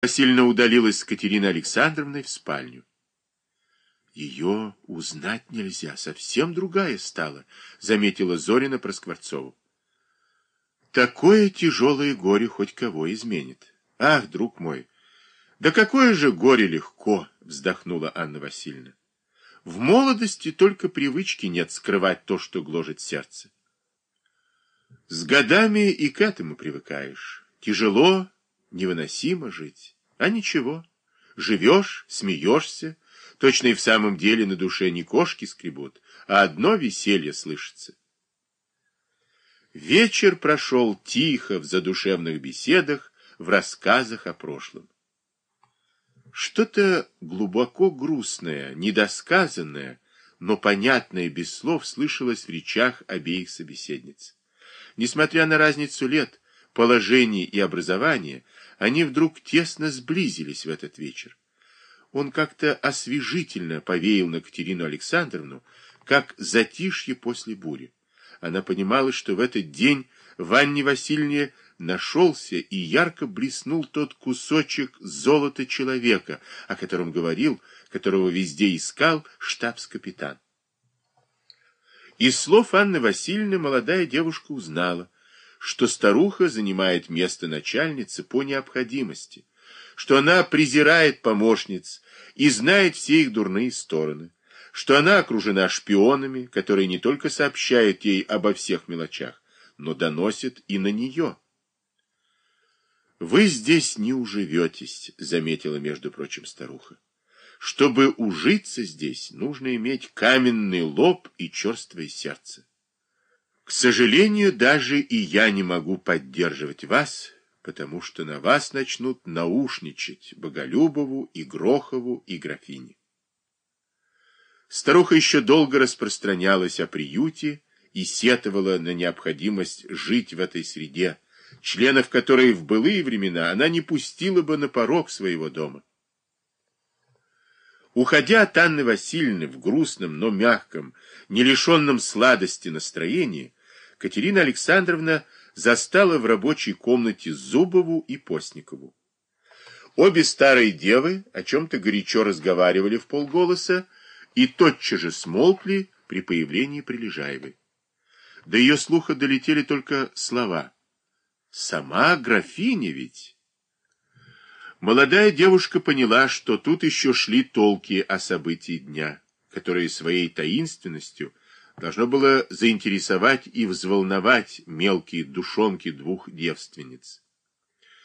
Васильевна удалилась с Катериной Александровной в спальню. Ее узнать нельзя, совсем другая стала, заметила Зорина про Скворцову. Такое тяжелое горе хоть кого изменит. Ах, друг мой, да какое же горе легко, вздохнула Анна Васильевна. В молодости только привычки нет скрывать то, что гложет сердце. С годами и к этому привыкаешь. Тяжело, невыносимо жить. А ничего, живешь, смеешься, точно и в самом деле на душе не кошки скребут, а одно веселье слышится. Вечер прошел тихо в задушевных беседах, в рассказах о прошлом. Что-то глубоко грустное, недосказанное, но понятное без слов слышалось в речах обеих собеседниц. Несмотря на разницу лет, положения и образования, они вдруг тесно сблизились в этот вечер. Он как-то освежительно повеял на Катерину Александровну, как затишье после бури. Она понимала, что в этот день в Анне Васильевне нашелся и ярко блеснул тот кусочек золота человека, о котором говорил, которого везде искал штабс-капитан. Из слов Анны Васильевны молодая девушка узнала, что старуха занимает место начальницы по необходимости, что она презирает помощниц и знает все их дурные стороны, что она окружена шпионами, которые не только сообщают ей обо всех мелочах, но доносят и на нее. «Вы здесь не уживетесь», — заметила, между прочим, старуха. «Чтобы ужиться здесь, нужно иметь каменный лоб и черствое сердце. К сожалению, даже и я не могу поддерживать вас, потому что на вас начнут наушничать Боголюбову и Грохову и графине. Старуха еще долго распространялась о приюте и сетовала на необходимость жить в этой среде, членов которой в былые времена она не пустила бы на порог своего дома. Уходя от Анны Васильевны в грустном, но мягком, не лишенном сладости настроении, Катерина Александровна застала в рабочей комнате Зубову и Постникову. Обе старые девы о чем-то горячо разговаривали в полголоса и тотчас же смолкли при появлении Прилежаевой. До ее слуха долетели только слова. «Сама графиня ведь!» Молодая девушка поняла, что тут еще шли толки о событии дня, которые своей таинственностью должно было заинтересовать и взволновать мелкие душонки двух девственниц.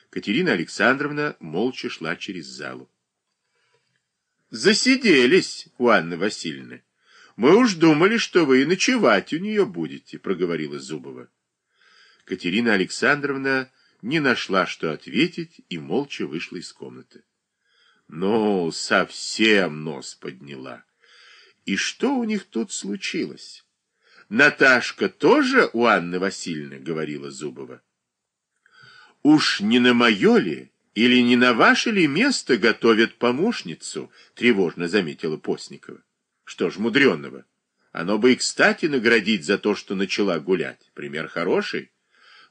Катерина Александровна молча шла через залу. «Засиделись у Анны Васильевны. Мы уж думали, что вы ночевать у нее будете», — проговорила Зубова. Катерина Александровна не нашла, что ответить, и молча вышла из комнаты. Ну, совсем нос подняла. И что у них тут случилось? Наташка тоже у Анны Васильевны, говорила Зубова. Уж не на мое ли или не на ваше ли место готовят помощницу, тревожно заметила Постникова. Что ж мудреного? Оно бы и кстати наградить за то, что начала гулять. Пример хороший.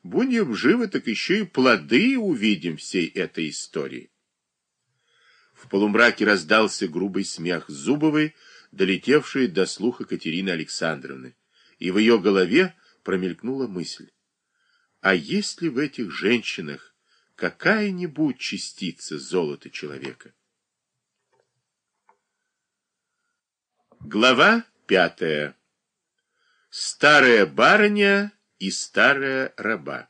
Будем живы, так еще и плоды увидим всей этой истории. В полумраке раздался грубый смех Зубовой, долетевший до слуха Катерины Александровны, и в ее голове промелькнула мысль. А есть ли в этих женщинах какая-нибудь частица золота человека? Глава пятая. Старая барыня и старая раба.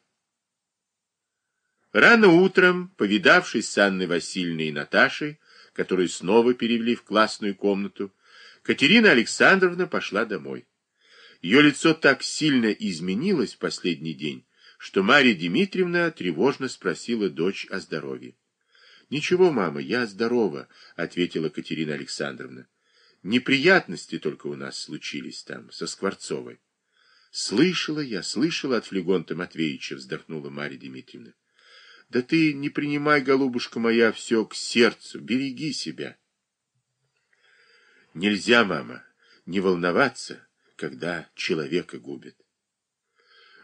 Рано утром, повидавшись с Анной Васильевной и Наташей, которую снова перевели в классную комнату, Катерина Александровна пошла домой. Ее лицо так сильно изменилось в последний день, что Марья Дмитриевна тревожно спросила дочь о здоровье. «Ничего, мама, я здорова», — ответила Катерина Александровна. «Неприятности только у нас случились там, со Скворцовой». Слышала я, слышала от Флегонта Матвеевича, вздохнула Марья Дмитриевна. Да ты не принимай, голубушка моя, все к сердцу, береги себя. Нельзя, мама, не волноваться, когда человека губит.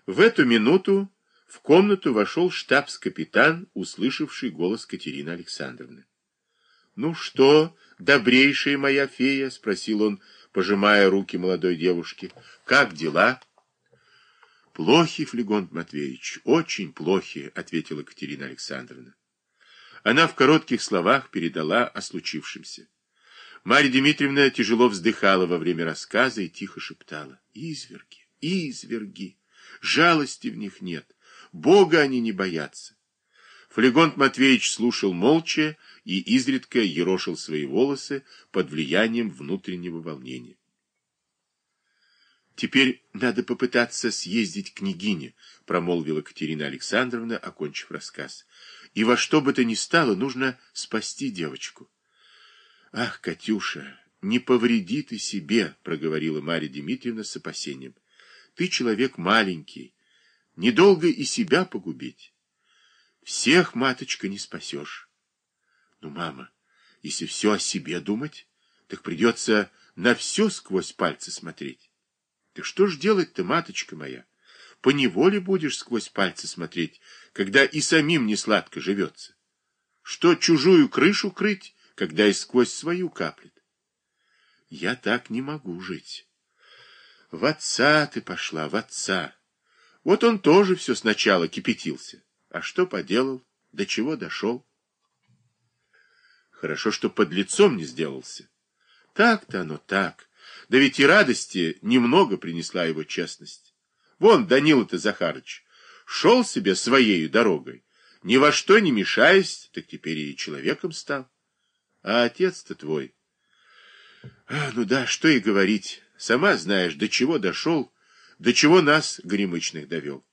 В эту минуту В комнату вошел штабс-капитан, услышавший голос Катерины Александровны. «Ну что, добрейшая моя фея?» — спросил он, пожимая руки молодой девушки. «Как дела?» «Плохи, Флегонт Матвеевич, очень плохи», — ответила Катерина Александровна. Она в коротких словах передала о случившемся. Марья Дмитриевна тяжело вздыхала во время рассказа и тихо шептала. «Изверги, изверги! Жалости в них нет, Бога они не боятся». Флегонт Матвеевич слушал молча и изредка ерошил свои волосы под влиянием внутреннего волнения. «Теперь надо попытаться съездить к княгине», — промолвила Катерина Александровна, окончив рассказ. «И во что бы то ни стало, нужно спасти девочку». «Ах, Катюша, не повреди ты себе», — проговорила Марья Дмитриевна с опасением. «Ты человек маленький, недолго и себя погубить. Всех, маточка, не спасешь». Ну, мама, если все о себе думать, так придется на все сквозь пальцы смотреть. Так что ж делать-то, маточка моя? По неволе будешь сквозь пальцы смотреть, когда и самим не сладко живется. Что чужую крышу крыть, когда и сквозь свою каплет? Я так не могу жить. В отца ты пошла, в отца. Вот он тоже все сначала кипятился. А что поделал? До чего дошел? Хорошо, что под лицом не сделался. Так-то оно так. Да ведь и радости немного принесла его честность. Вон Данила-то Захарыч шел себе своею дорогой, ни во что не мешаясь, так теперь и человеком стал. А отец-то твой... А, ну да, что и говорить. Сама знаешь, до чего дошел, до чего нас, горемычных, довел.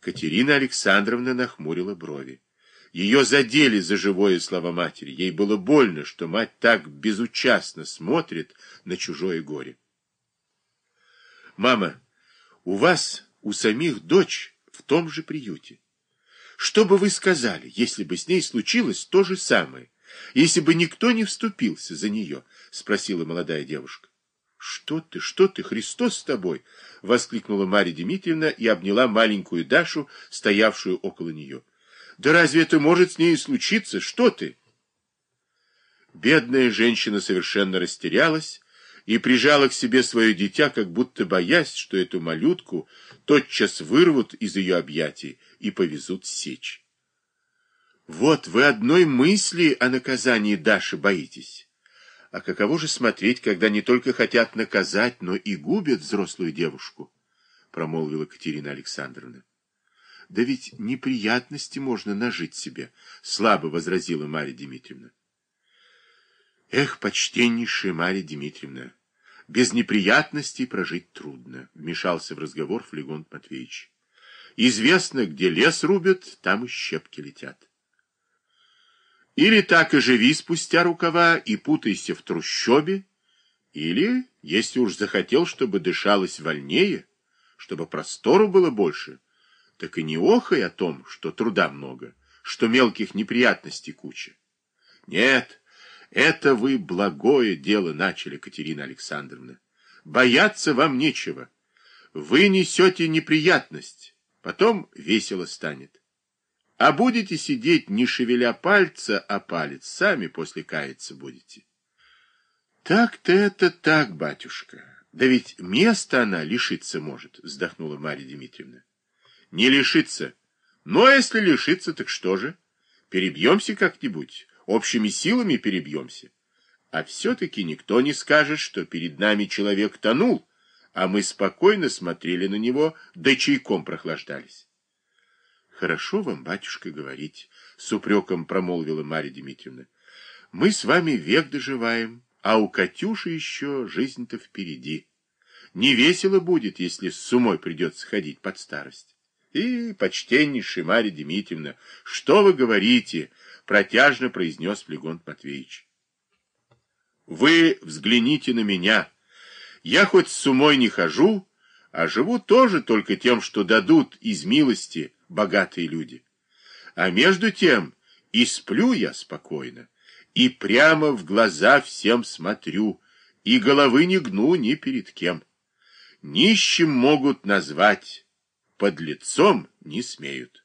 Катерина Александровна нахмурила брови. Ее задели за живое слова матери. Ей было больно, что мать так безучастно смотрит на чужое горе. «Мама, у вас, у самих дочь в том же приюте. Что бы вы сказали, если бы с ней случилось то же самое, если бы никто не вступился за нее?» — спросила молодая девушка. «Что ты, что ты, Христос с тобой!» — воскликнула Марья Дмитриевна и обняла маленькую Дашу, стоявшую около нее. Да разве это может с ней случиться? Что ты? Бедная женщина совершенно растерялась и прижала к себе свое дитя, как будто боясь, что эту малютку тотчас вырвут из ее объятий и повезут сечь. Вот вы одной мысли о наказании Даши боитесь. А каково же смотреть, когда не только хотят наказать, но и губят взрослую девушку? Промолвила Катерина Александровна. Да ведь неприятности можно нажить себе, слабо возразила Марья Дмитриевна. Эх, почтеннейшая Марья Дмитриевна, без неприятностей прожить трудно, вмешался в разговор Флегонт Матвеевич. Известно, где лес рубят, там и щепки летят. Или так и живи спустя рукава и путайся в трущобе, или, если уж захотел, чтобы дышалось вольнее, чтобы простору было больше, так и не охай о том, что труда много, что мелких неприятностей куча. Нет, это вы благое дело начали, Катерина Александровна. Бояться вам нечего. Вы несете неприятность, потом весело станет. А будете сидеть, не шевеля пальца, а палец, сами после каяться будете. Так-то это так, батюшка. Да ведь места она лишиться может, вздохнула Марья Дмитриевна. Не лишиться. Но если лишиться, так что же? Перебьемся как-нибудь, общими силами перебьемся. А все-таки никто не скажет, что перед нами человек тонул, а мы спокойно смотрели на него, да чайком прохлаждались. Хорошо вам, батюшка, говорить, с упреком промолвила Марья Дмитриевна. Мы с вами век доживаем, а у Катюши еще жизнь-то впереди. Не весело будет, если с умой придется ходить под старость. И, почтеннейшая Марья Дмитриевна, что вы говорите? Протяжно произнес Флегонт Матвеевич. Вы взгляните на меня. Я хоть с умой не хожу, а живу тоже только тем, что дадут из милости богатые люди. А между тем и сплю я спокойно, и прямо в глаза всем смотрю, и головы не гну ни перед кем. Нищим могут назвать, под лицом не смеют.